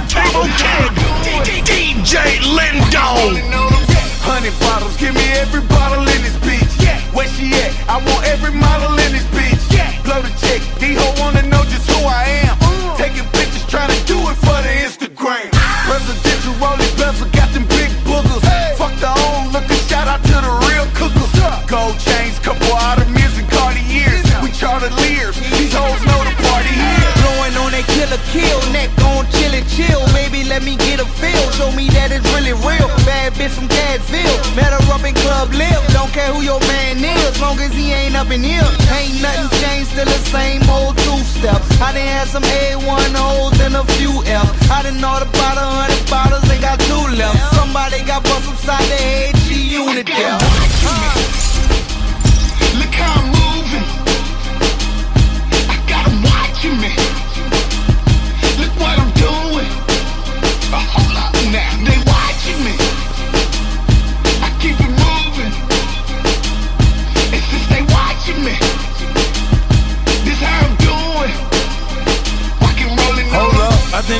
Okay, DJ Lindo. Hundred bottles, give me every bottle in this bitch. Where she at? I want every model in this bitch. Blow the check, these hoes wanna know just who I am. Uh. Taking pictures, trying to do it for the Instagram. Presidential rolling bezel, got them big boogers. Fuck the old looking, shout out to the real cookers. Gold chains, couple Audemars and Cartiers. We charter Lears, these hoes know the party here. Blowing on that killer kill, neck feel. Show me that it's really real. Bad bitch from Gadsville. Met her up in Club LIV. Don't care who your man is, long as he ain't up in here. Ain't nothing changed, still the same old two step. I done had some A1 O's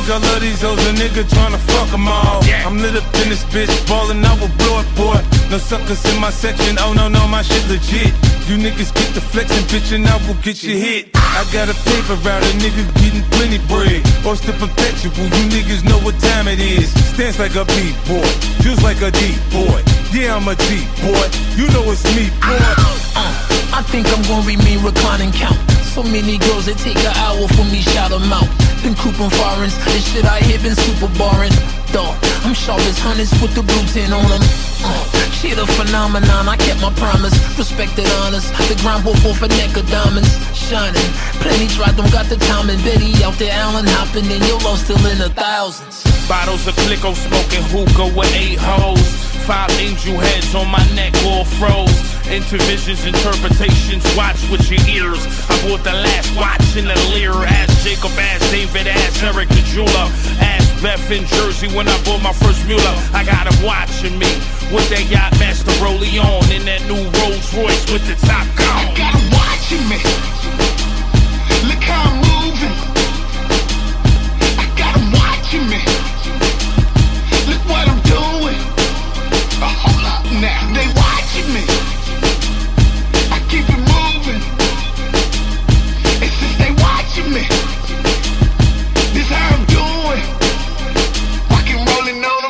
think I love these hoes, a nigga tryna fuck 'em all. I'm lit up in this bitch, ballin' out with blow it, boy. No suckers in my section, oh no, no, my shit legit. You niggas get the flexin', bitch, and I will get you hit. I got a paper route, a nigga getting plenty bread. Oyster perpetual, you niggas know what time it is. Stance like a beat boy, juice like a deep boy. Yeah, I'm a deep boy, you know it's me, boy. Uh, I think I'm gonna remain recline and count. So many girls, it take an hour for me shout 'em out. Been cooping foreigns, this shit I hear been super boring. Dog, I'm sharp as hundreds with the blue tin on them. Uh, shit a phenomenon, I kept my promise. Respected honest, the grind bought off a neck of diamonds. Shining, plenty tried, don't got the time. And Betty out there, Allen hopping, and your low still in the thousands. Bottles of Clicquot smoking hookah with eight hoes. Five angel heads on my neck, all froze into visions, interpretations. Watch with your ears. I bought the last watch in the leer. Ask Jacob, ask David, ask Eric the jeweler. Ask Beth in Jersey when I bought my first Muller. I got him watching me with that yacht master Rolly on in that new Rolls Royce with the top gone. I got him watching me. Look how I'm moving. I got him watching me. Look what I'm doing. Oh, hold up now. They watching me.